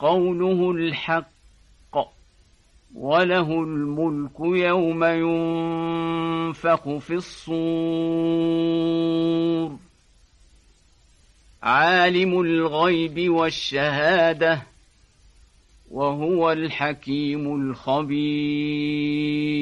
قوله الحق وله الملك يوم ينفخ في الصور. عالم الغيب والشهادة وهو الحكيم الخبير.